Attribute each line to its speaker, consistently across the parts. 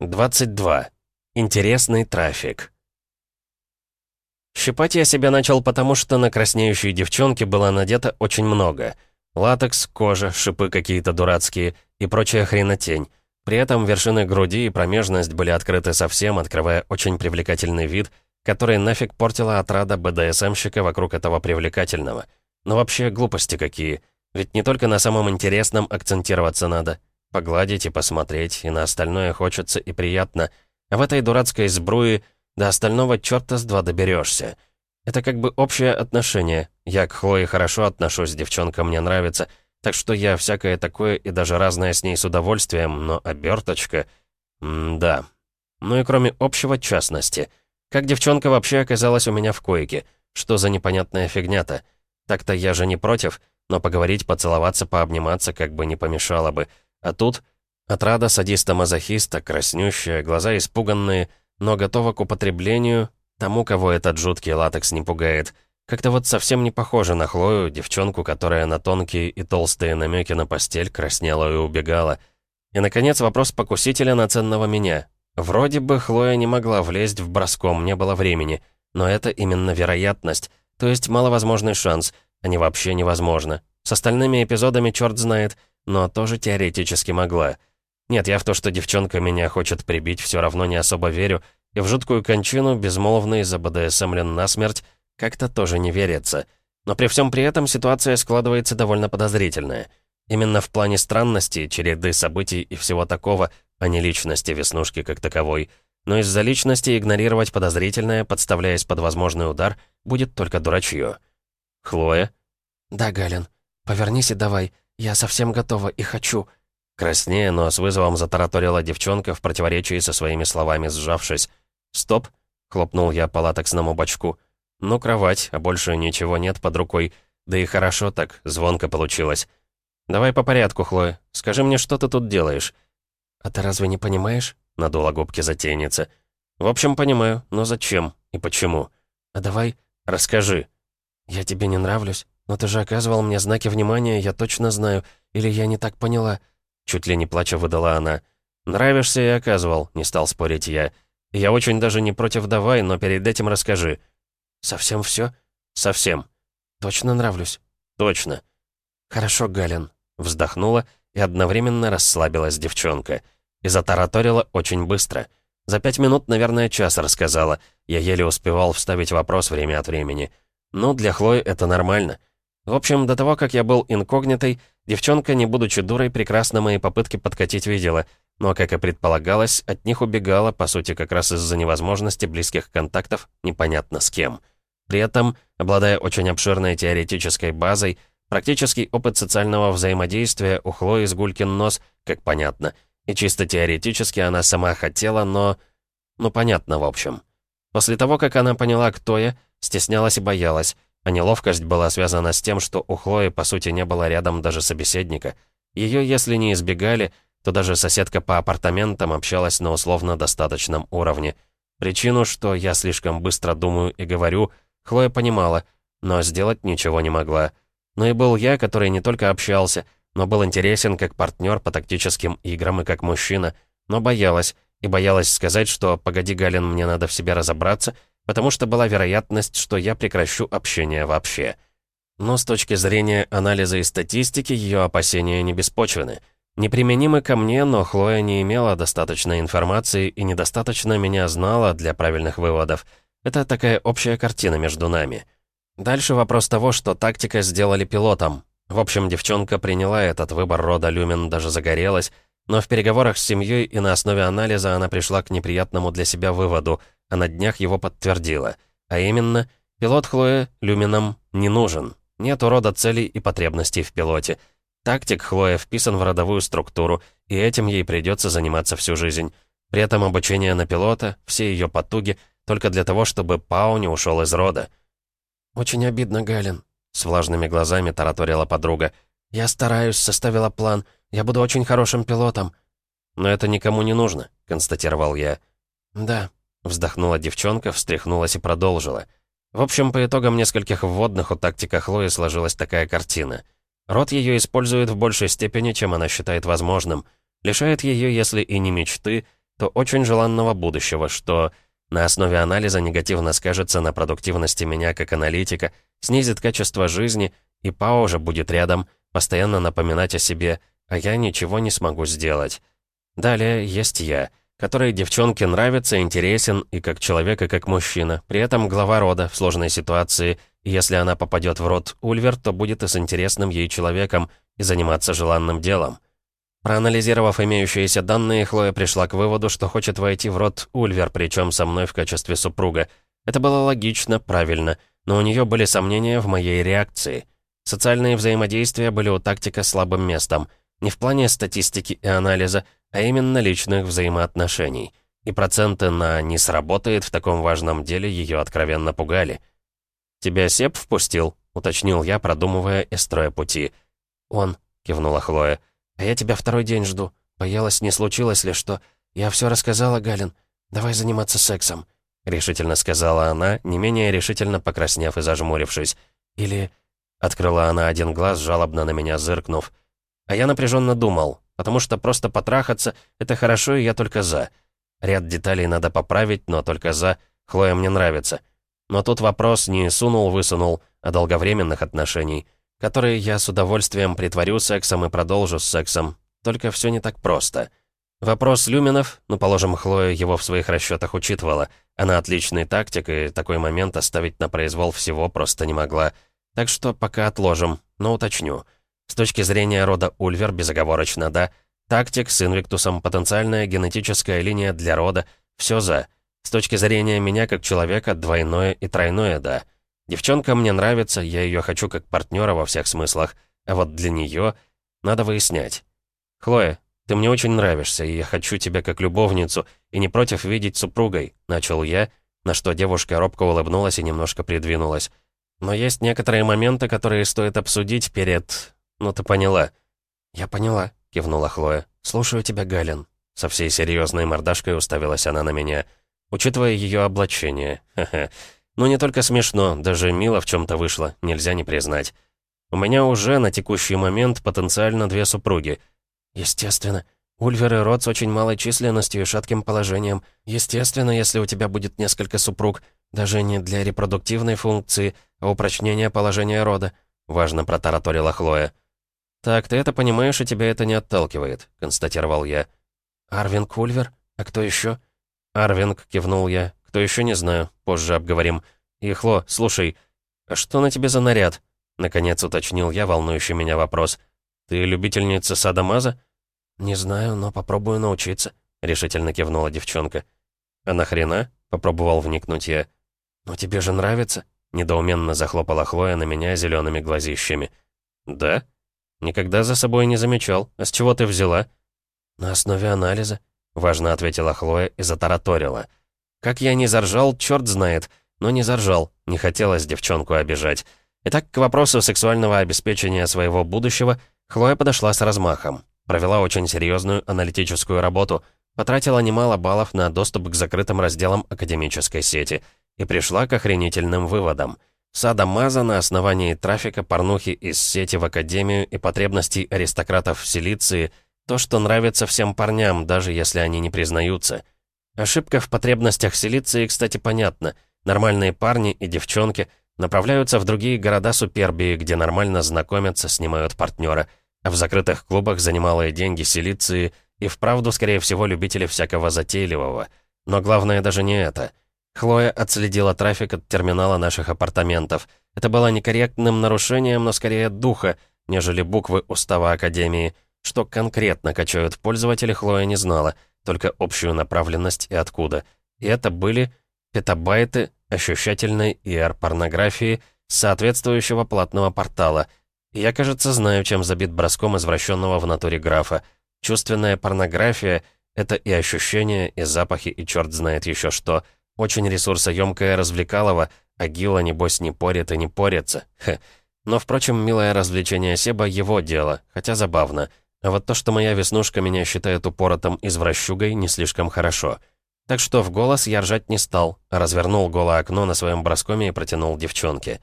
Speaker 1: 22. Интересный трафик. Щипать я себя начал потому, что на краснеющей девчонке было надето очень много. Латекс, кожа, шипы какие-то дурацкие и прочая хренотень. При этом вершины груди и промежность были открыты совсем, открывая очень привлекательный вид, который нафиг портила отрада БДСМщика вокруг этого привлекательного. Но вообще глупости какие. Ведь не только на самом интересном акцентироваться надо. Погладить и посмотреть, и на остальное хочется и приятно. А в этой дурацкой сбруе до остального черта с два доберешься. Это как бы общее отношение. Я к Хлое хорошо отношусь, девчонка мне нравится. Так что я всякое такое и даже разное с ней с удовольствием, но оберточка... да. Ну и кроме общего, частности. Как девчонка вообще оказалась у меня в койке? Что за непонятная фигня-то? Так-то я же не против, но поговорить, поцеловаться, пообниматься как бы не помешало бы. А тут отрада садиста-мазохиста, краснющая, глаза испуганные, но готова к употреблению тому, кого этот жуткий латекс не пугает. Как-то вот совсем не похоже на Хлою, девчонку, которая на тонкие и толстые намеки на постель краснела и убегала. И, наконец, вопрос покусителя на ценного меня. Вроде бы Хлоя не могла влезть в броском, не было времени. Но это именно вероятность, то есть маловозможный шанс, а не вообще невозможно. С остальными эпизодами черт знает — но тоже теоретически могла. Нет, я в то, что девчонка меня хочет прибить, все равно не особо верю, и в жуткую кончину, безмолвный, за БДСМлен насмерть, как-то тоже не верится. Но при всем при этом ситуация складывается довольно подозрительная. Именно в плане странности, череды событий и всего такого, а не личности Веснушки как таковой. Но из-за личности игнорировать подозрительное, подставляясь под возможный удар, будет только дурачье. Хлоя?
Speaker 2: «Да, Галин, повернись и давай. «Я совсем готова и хочу».
Speaker 1: Краснее, но с вызовом затараторила девчонка в противоречии со своими словами, сжавшись. «Стоп!» — хлопнул я по латексному бачку. «Ну, кровать, а больше ничего нет под рукой. Да и хорошо так, звонко получилось. Давай по порядку, Хлоя. Скажи мне, что ты тут делаешь?»
Speaker 2: «А ты разве не понимаешь?»
Speaker 1: — надула губки затейница. «В общем, понимаю, но зачем и почему?»
Speaker 2: «А давай...»
Speaker 1: «Расскажи».
Speaker 2: «Я тебе не нравлюсь?» «Но ты же оказывал мне знаки внимания, я точно знаю. Или я не так поняла?»
Speaker 1: Чуть ли не плача выдала она. «Нравишься и оказывал», — не стал спорить я. «Я очень даже не против давай, но перед этим расскажи».
Speaker 2: «Совсем все?
Speaker 1: «Совсем».
Speaker 2: «Точно нравлюсь?»
Speaker 1: «Точно».
Speaker 2: «Хорошо, Галин».
Speaker 1: Вздохнула и одновременно расслабилась девчонка. И затараторила очень быстро. За пять минут, наверное, час рассказала. Я еле успевал вставить вопрос время от времени. Ну, для Хлои это нормально. В общем, до того, как я был инкогнитой, девчонка, не будучи дурой, прекрасно мои попытки подкатить видела, но, как и предполагалось, от них убегала, по сути, как раз из-за невозможности близких контактов непонятно с кем. При этом, обладая очень обширной теоретической базой, практический опыт социального взаимодействия у Хлои с Гулькин нос, как понятно, и чисто теоретически она сама хотела, но... Ну, понятно, в общем. После того, как она поняла, кто я, стеснялась и боялась, а неловкость была связана с тем, что у Хлои, по сути, не было рядом даже собеседника. Ее, если не избегали, то даже соседка по апартаментам общалась на условно достаточном уровне. Причину, что я слишком быстро думаю и говорю, Хлоя понимала, но сделать ничего не могла. Но и был я, который не только общался, но был интересен как партнер по тактическим играм и как мужчина, но боялась, и боялась сказать, что «погоди, Галин, мне надо в себе разобраться», потому что была вероятность, что я прекращу общение вообще. Но с точки зрения анализа и статистики, ее опасения не беспочвены. Неприменимы ко мне, но Хлоя не имела достаточной информации и недостаточно меня знала для правильных выводов. Это такая общая картина между нами. Дальше вопрос того, что тактика сделали пилотом. В общем, девчонка приняла этот выбор рода Люмен, даже загорелась, но в переговорах с семьей и на основе анализа она пришла к неприятному для себя выводу — а на днях его подтвердила. А именно, пилот Хлоя Люмином не нужен. Нет урода целей и потребностей в пилоте. Тактик Хлоя вписан в родовую структуру, и этим ей придется заниматься всю жизнь. При этом обучение на пилота, все ее потуги, только для того, чтобы Пау не ушел из рода.
Speaker 2: «Очень обидно, Галин», — с влажными глазами тараторила подруга. «Я стараюсь, составила план. Я буду очень хорошим пилотом».
Speaker 1: «Но это никому не нужно», — констатировал я.
Speaker 2: «Да»,
Speaker 1: Вздохнула девчонка, встряхнулась и продолжила. В общем, по итогам нескольких вводных у тактика Хлои сложилась такая картина. Род ее использует в большей степени, чем она считает возможным. Лишает ее, если и не мечты, то очень желанного будущего, что на основе анализа негативно скажется на продуктивности меня как аналитика, снизит качество жизни, и Пао же будет рядом, постоянно напоминать о себе, а я ничего не смогу сделать. Далее есть я, который девчонке нравится, интересен и как человек, и как мужчина, при этом глава рода в сложной ситуации, и если она попадет в род Ульвер, то будет и с интересным ей человеком, и заниматься желанным делом. Проанализировав имеющиеся данные, Хлоя пришла к выводу, что хочет войти в род Ульвер, причем со мной в качестве супруга. Это было логично, правильно, но у нее были сомнения в моей реакции. Социальные взаимодействия были у тактика слабым местом. Не в плане статистики и анализа, а именно личных взаимоотношений. И проценты на «не сработает» в таком важном деле ее откровенно пугали. «Тебя Сеп впустил?» — уточнил я, продумывая и строя пути. «Он», — кивнула Хлоя, — а я тебя второй день жду. Боялась, не случилось ли что. Я все рассказала, Галин. Давай заниматься сексом», — решительно сказала она, не менее решительно покраснев и зажмурившись. «Или...» — открыла она один глаз, жалобно на меня зыркнув. А я напряженно думал, потому что просто потрахаться — это хорошо, и я только за. Ряд деталей надо поправить, но только за. Хлоя мне нравится. Но тут вопрос не сунул-высунул, а долговременных отношений которые я с удовольствием притворю сексом и продолжу с сексом. Только все не так просто. Вопрос люминов, ну, положим, Хлоя его в своих расчетах учитывала. Она отличный тактик, и такой момент оставить на произвол всего просто не могла. Так что пока отложим, но уточню. С точки зрения рода Ульвер, безоговорочно, да. Тактик с инвиктусом, потенциальная генетическая линия для рода, все за. С точки зрения меня как человека, двойное и тройное «да». Девчонка мне нравится, я ее хочу как партнера во всех смыслах, а вот для нее надо выяснять. «Хлоя, ты мне очень нравишься, и я хочу тебя как любовницу, и не против видеть супругой», — начал я, на что девушка робко улыбнулась и немножко придвинулась. «Но есть некоторые моменты, которые стоит обсудить перед... Ну, ты поняла». «Я поняла», — кивнула Хлоя. «Слушаю тебя, Галин». Со всей серьезной мордашкой уставилась она на меня. Учитывая ее облачение, ха-ха, ну, не только смешно, даже мило в чем-то вышло, нельзя не признать. У меня уже на текущий момент потенциально две супруги. Естественно. Ульвер и Род с очень малой численностью и шатким положением. Естественно, если у тебя будет несколько супруг, даже не для репродуктивной функции, а упрочнения положения рода», — важно протараторила Хлоя. «Так, ты это понимаешь, и тебя это не отталкивает», — констатировал я. «Арвинг Ульвер? А кто еще?» «Арвинг», — кивнул я. Кто еще не знаю, позже обговорим. И, Хло, слушай, а что на тебе за наряд?» Наконец уточнил я волнующий меня вопрос. «Ты любительница садомаза?» «Не знаю, но попробую научиться», — решительно кивнула девчонка. «А нахрена?» — попробовал вникнуть я. «Ну тебе же нравится?» — недоуменно захлопала Хлоя на меня зелеными глазищами. «Да? Никогда за собой не замечал. А с чего ты взяла?» «На основе анализа», — важно ответила Хлоя и затараторила. Как я не заржал, черт знает. Но не заржал, не хотелось девчонку обижать. Итак, к вопросу сексуального обеспечения своего будущего Хлоя подошла с размахом. Провела очень серьезную аналитическую работу, потратила немало баллов на доступ к закрытым разделам академической сети и пришла к охренительным выводам. Сада Маза на основании трафика порнухи из сети в академию и потребностей аристократов в Силиции — то, что нравится всем парням, даже если они не признаются — Ошибка в потребностях Силиции, кстати, понятна. Нормальные парни и девчонки направляются в другие города Супербии, где нормально знакомятся, снимают партнера. А в закрытых клубах за немалые деньги Силиции и вправду, скорее всего, любители всякого затейливого. Но главное даже не это. Хлоя отследила трафик от терминала наших апартаментов. Это было некорректным нарушением, но скорее духа, нежели буквы устава Академии. Что конкретно качают пользователи, Хлоя не знала — только общую направленность и откуда. И это были петабайты ощущательной ER-порнографии соответствующего платного портала. И я, кажется, знаю, чем забит броском извращенного в натуре графа. Чувственная порнография — это и ощущения, и запахи, и черт знает еще что. Очень ресурсоемкая развлекалова, а Гила, небось, не порит и не порится. Хе. Но, впрочем, милое развлечение Себа — его дело, хотя забавно — а вот то, что моя веснушка меня считает упоротым извращугой, не слишком хорошо. Так что в голос я ржать не стал, а развернул голое окно на своем броскоме и протянул девчонке.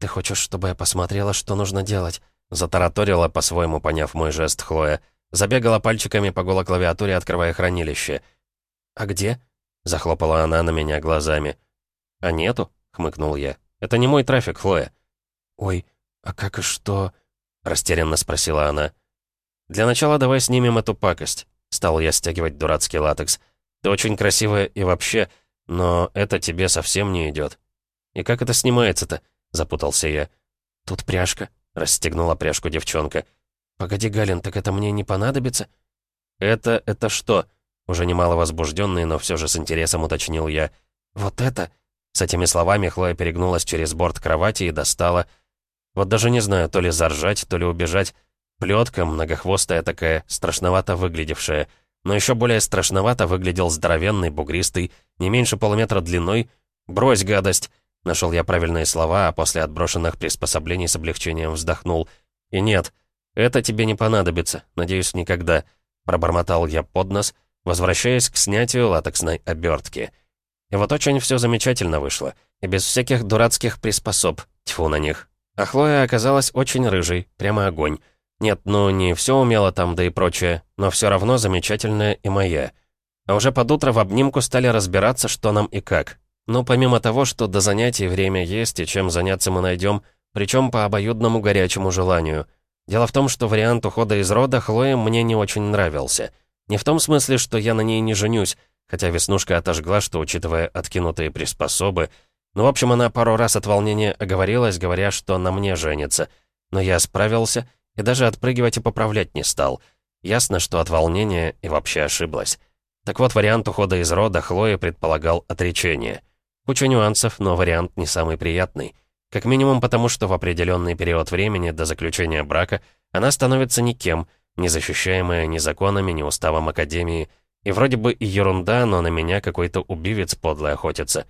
Speaker 1: «Ты хочешь, чтобы я посмотрела, что нужно делать?» Затараторила, по-своему поняв мой жест Хлоя. Забегала пальчиками по голой клавиатуре, открывая хранилище.
Speaker 2: «А где?»
Speaker 1: — захлопала она на меня глазами. «А нету?» — хмыкнул я. «Это не мой трафик, Хлоя».
Speaker 2: «Ой, а как и что?»
Speaker 1: — растерянно спросила она. «Для начала давай снимем эту пакость», — стал я стягивать дурацкий латекс. «Ты очень красивая и вообще, но это тебе совсем не идет. «И как это снимается-то?» — запутался я.
Speaker 2: «Тут пряжка», —
Speaker 1: расстегнула пряжку девчонка.
Speaker 2: «Погоди, Галин, так это мне не понадобится?»
Speaker 1: «Это... это что?» Уже немало возбужденный, но все же с интересом уточнил я.
Speaker 2: «Вот это?»
Speaker 1: С этими словами Хлоя перегнулась через борт кровати и достала... Вот даже не знаю, то ли заржать, то ли убежать. Плетка, многохвостая такая, страшновато выглядевшая. Но еще более страшновато выглядел здоровенный, бугристый, не меньше полуметра длиной. «Брось, гадость!» Нашел я правильные слова, а после отброшенных приспособлений с облегчением вздохнул. «И нет, это тебе не понадобится, надеюсь, никогда», — пробормотал я под нос, возвращаясь к снятию латексной обертки. И вот очень все замечательно вышло, и без всяких дурацких приспособ, тьфу на них. А Хлоя оказалась очень рыжей, прямо огонь. Нет, ну не все умела там, да и прочее, но все равно замечательная и моя. А уже под утро в обнимку стали разбираться, что нам и как. Ну, помимо того, что до занятий время есть, и чем заняться мы найдем, причем по обоюдному горячему желанию. Дело в том, что вариант ухода из рода Хлои мне не очень нравился. Не в том смысле, что я на ней не женюсь, хотя Веснушка отожгла, что, учитывая откинутые приспособы, ну, в общем, она пару раз от волнения оговорилась, говоря, что на мне женится. Но я справился и даже отпрыгивать и поправлять не стал. Ясно, что от волнения и вообще ошиблась. Так вот, вариант ухода из рода Хлои предполагал отречение. Куча нюансов, но вариант не самый приятный. Как минимум потому, что в определенный период времени до заключения брака она становится никем, не защищаемая ни законами, ни уставом Академии. И вроде бы и ерунда, но на меня какой-то убивец подлый охотится.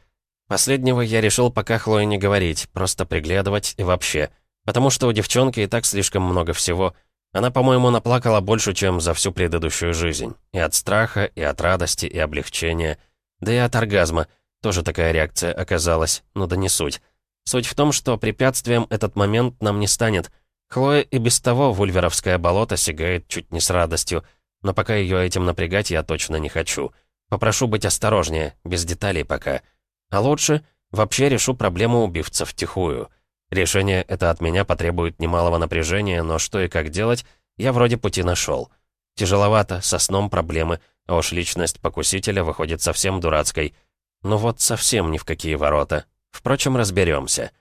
Speaker 1: Последнего я решил пока Хлое не говорить, просто приглядывать и вообще. Потому что у девчонки и так слишком много всего. Она, по-моему, наплакала больше, чем за всю предыдущую жизнь. И от страха, и от радости, и облегчения. Да и от оргазма. Тоже такая реакция оказалась, но да не суть. Суть в том, что препятствием этот момент нам не станет. Хлоя и без того вульверовское болото сигает чуть не с радостью, но пока ее этим напрягать я точно не хочу. Попрошу быть осторожнее, без деталей пока. А лучше вообще решу проблему убивца втихую. Решение это от меня потребует немалого напряжения, но что и как делать, я вроде пути нашел. Тяжеловато, со сном проблемы, а уж личность покусителя выходит совсем дурацкой — ну вот совсем ни в какие ворота. Впрочем, разберемся.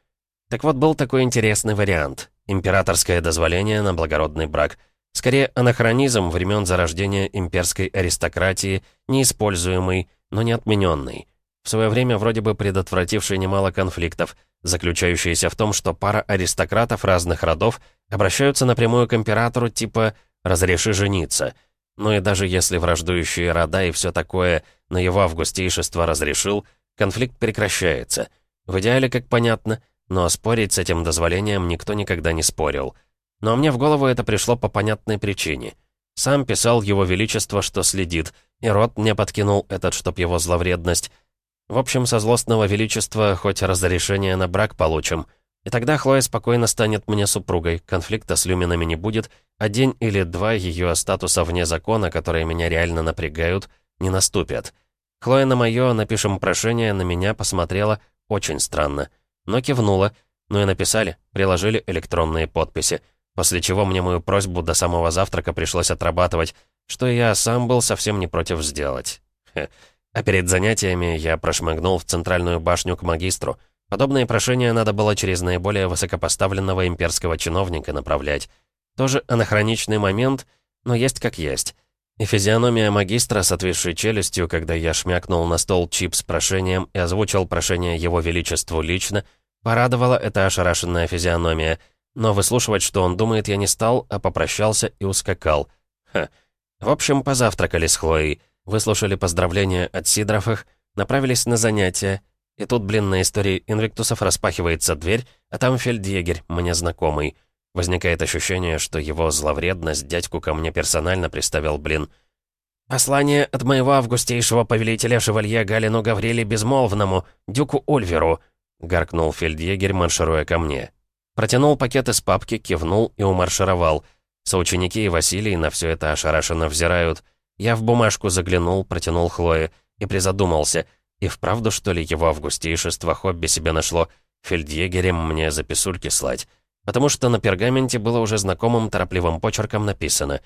Speaker 1: Так вот, был такой интересный вариант. Императорское дозволение на благородный брак. Скорее, анахронизм времен зарождения имперской аристократии, неиспользуемый, но не отмененный. В свое время вроде бы предотвративший немало конфликтов, заключающиеся в том, что пара аристократов разных родов обращаются напрямую к императору типа «разреши жениться», ну и даже если враждующие рода и все такое, но его августейшество разрешил, конфликт прекращается. В идеале, как понятно, но спорить с этим дозволением никто никогда не спорил. Но мне в голову это пришло по понятной причине. Сам писал его величество, что следит, и род мне подкинул этот, чтоб его зловредность. В общем, со злостного величества хоть разрешение на брак получим — и тогда Хлоя спокойно станет мне супругой, конфликта с люминами не будет, а день или два ее статуса вне закона, которые меня реально напрягают, не наступят. Хлоя на мое «напишем прошение» на меня посмотрела очень странно, но кивнула, ну и написали, приложили электронные подписи, после чего мне мою просьбу до самого завтрака пришлось отрабатывать, что я сам был совсем не против сделать. Хе. А перед занятиями я прошмыгнул в центральную башню к магистру — Подобные прошения надо было через наиболее высокопоставленного имперского чиновника направлять. Тоже анахроничный момент, но есть как есть. И физиономия магистра с отвисшей челюстью, когда я шмякнул на стол чип с прошением и озвучил прошение его величеству лично, порадовала эта ошарашенная физиономия. Но выслушивать, что он думает, я не стал, а попрощался и ускакал. Ха. В общем, позавтракали с Хлоей, выслушали поздравления от Сидоровых, направились на занятия, и тут, блин, на истории Инвиктусов распахивается дверь, а там фельдъегерь, мне знакомый. Возникает ощущение, что его зловредность дядьку ко мне персонально приставил, блин. «Послание от моего августейшего повелителя шевалье Галину Гавриле Безмолвному, дюку Ульверу», — гаркнул фельдъегерь, маршируя ко мне. Протянул пакет из папки, кивнул и умаршировал. Соученики и Василий на все это ошарашенно взирают. Я в бумажку заглянул, протянул Хлое. и призадумался, и вправду, что ли, его августейшество хобби себе нашло фельдъегерем мне записульки слать. Потому что на пергаменте было уже знакомым торопливым почерком написано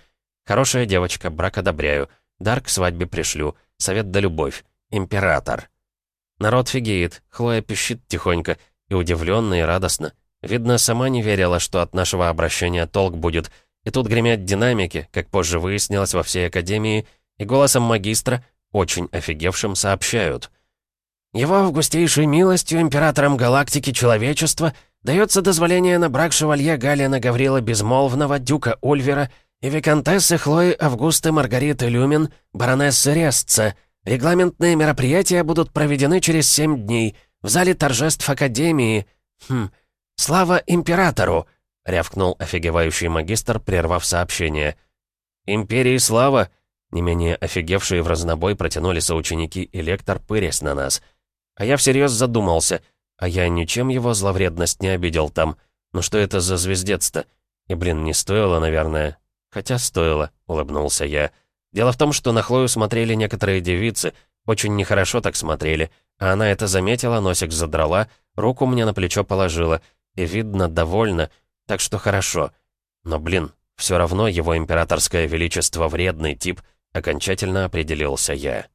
Speaker 1: «Хорошая девочка, брак одобряю, дар к свадьбе пришлю, совет да любовь, император». Народ фигеет, Хлоя пищит тихонько, и удивленно, и радостно. Видно, сама не верила, что от нашего обращения толк будет, и тут гремят динамики, как позже выяснилось во всей Академии, и голосом магистра, очень офигевшим, сообщают. «Его августейшей милостью императором галактики человечества дается дозволение на брак шевалье Галина Гаврила Безмолвного, дюка Ульвера и виконтессы Хлои Августы Маргариты Люмин, баронессы Рестца. Регламентные мероприятия будут проведены через семь дней в зале торжеств Академии. Хм, слава императору!» — рявкнул офигевающий магистр, прервав сообщение. «Империи слава!» Не менее офигевшие в разнобой протянули соученики и лектор, пырясь на нас. А я всерьез задумался, а я ничем его зловредность не обидел там. Ну что это за звездец-то? И, блин, не стоило, наверное. Хотя стоило, улыбнулся я. Дело в том, что на Хлою смотрели некоторые девицы, очень нехорошо так смотрели, а она это заметила, носик задрала, руку мне на плечо положила, и, видно, довольна, так что хорошо. Но, блин, все равно его императорское величество вредный тип, окончательно определился я.